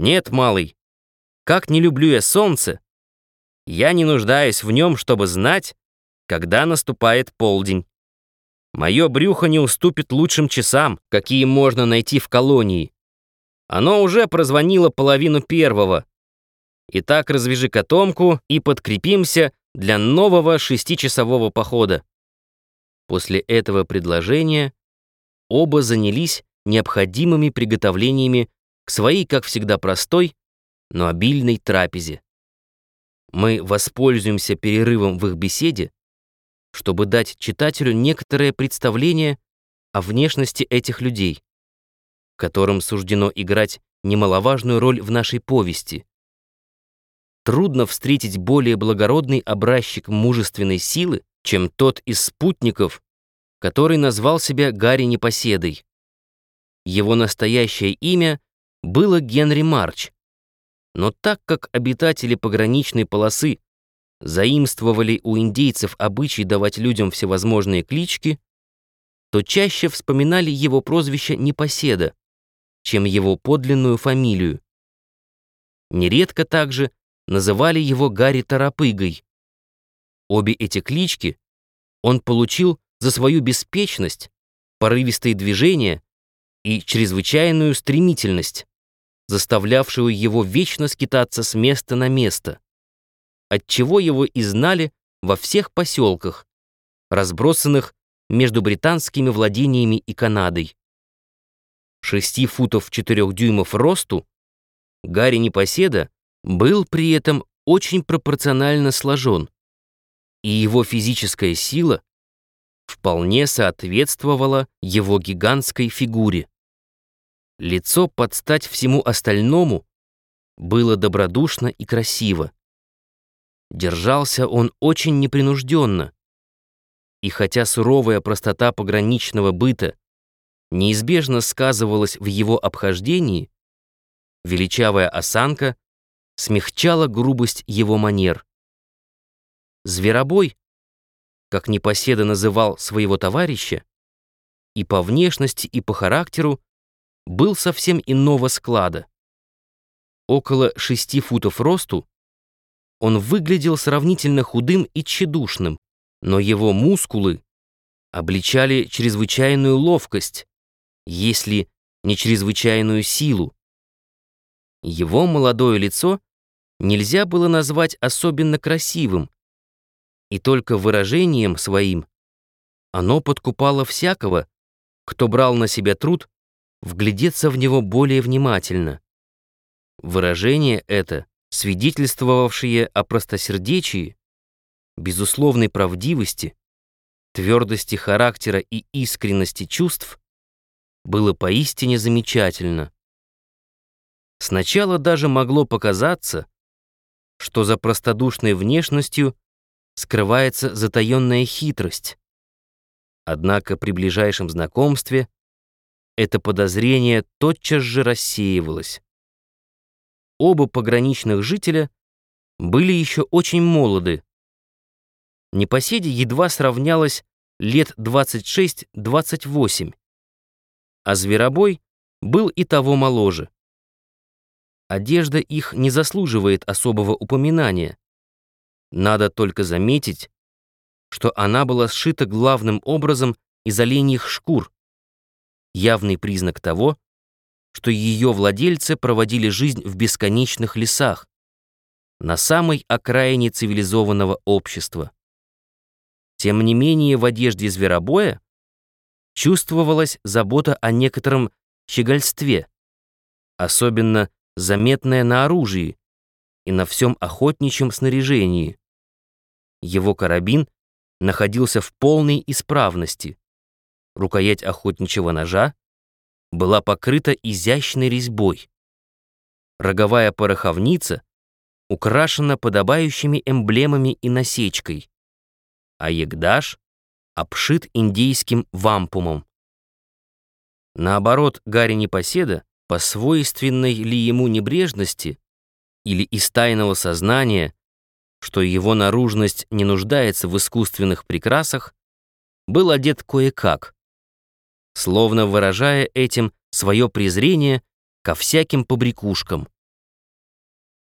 Нет, малый, как не люблю я солнце, я не нуждаюсь в нем, чтобы знать, когда наступает полдень. Мое брюхо не уступит лучшим часам, какие можно найти в колонии. Оно уже прозвонило половину первого. Итак, развяжи котомку и подкрепимся для нового шестичасового похода. После этого предложения оба занялись необходимыми приготовлениями своей, как всегда, простой, но обильной трапезе. Мы воспользуемся перерывом в их беседе, чтобы дать читателю некоторое представление о внешности этих людей, которым суждено играть немаловажную роль в нашей повести. Трудно встретить более благородный образчик мужественной силы, чем тот из спутников, который назвал себя Гарри Непоседой. Его настоящее имя было Генри Марч. Но так как обитатели пограничной полосы заимствовали у индейцев обычай давать людям всевозможные клички, то чаще вспоминали его прозвище Непоседа, чем его подлинную фамилию. Нередко также называли его Гарри Торопыгой. Обе эти клички он получил за свою беспечность, порывистые движения и чрезвычайную стремительность, заставлявшую его вечно скитаться с места на место, отчего его и знали во всех поселках, разбросанных между британскими владениями и Канадой. Шести футов четырех дюймов росту, Гарри Непоседа был при этом очень пропорционально сложен, и его физическая сила вполне соответствовала его гигантской фигуре. Лицо под стать всему остальному было добродушно и красиво. Держался он очень непринужденно, и хотя суровая простота пограничного быта неизбежно сказывалась в его обхождении, величавая осанка смягчала грубость его манер. Зверобой, как Непоседа называл своего товарища, и по внешности, и по характеру был совсем иного склада. Около шести футов росту он выглядел сравнительно худым и тщедушным, но его мускулы обличали чрезвычайную ловкость, если не чрезвычайную силу. Его молодое лицо нельзя было назвать особенно красивым, и только выражением своим оно подкупало всякого, кто брал на себя труд вглядеться в него более внимательно. Выражение это, свидетельствовавшее о простосердечии, безусловной правдивости, твердости характера и искренности чувств, было поистине замечательно. Сначала даже могло показаться, что за простодушной внешностью скрывается затаённая хитрость. Однако при ближайшем знакомстве это подозрение тотчас же рассеивалось. Оба пограничных жителя были еще очень молоды. Непоседе едва сравнялось лет 26-28, а Зверобой был и того моложе. Одежда их не заслуживает особого упоминания. Надо только заметить, что она была сшита главным образом из оленьих шкур, явный признак того, что ее владельцы проводили жизнь в бесконечных лесах, на самой окраине цивилизованного общества. Тем не менее, в одежде зверобоя чувствовалась забота о некотором щегольстве, особенно заметное на оружии и на всем охотничьем снаряжении. Его карабин находился в полной исправности. Рукоять охотничьего ножа была покрыта изящной резьбой. Роговая пороховница украшена подобающими эмблемами и насечкой, а ягдаш обшит индийским вампумом. Наоборот, Гарри Непоседа по свойственной ли ему небрежности или из тайного сознания, что его наружность не нуждается в искусственных прекрасах, был одет кое-как, словно выражая этим свое презрение ко всяким побрякушкам.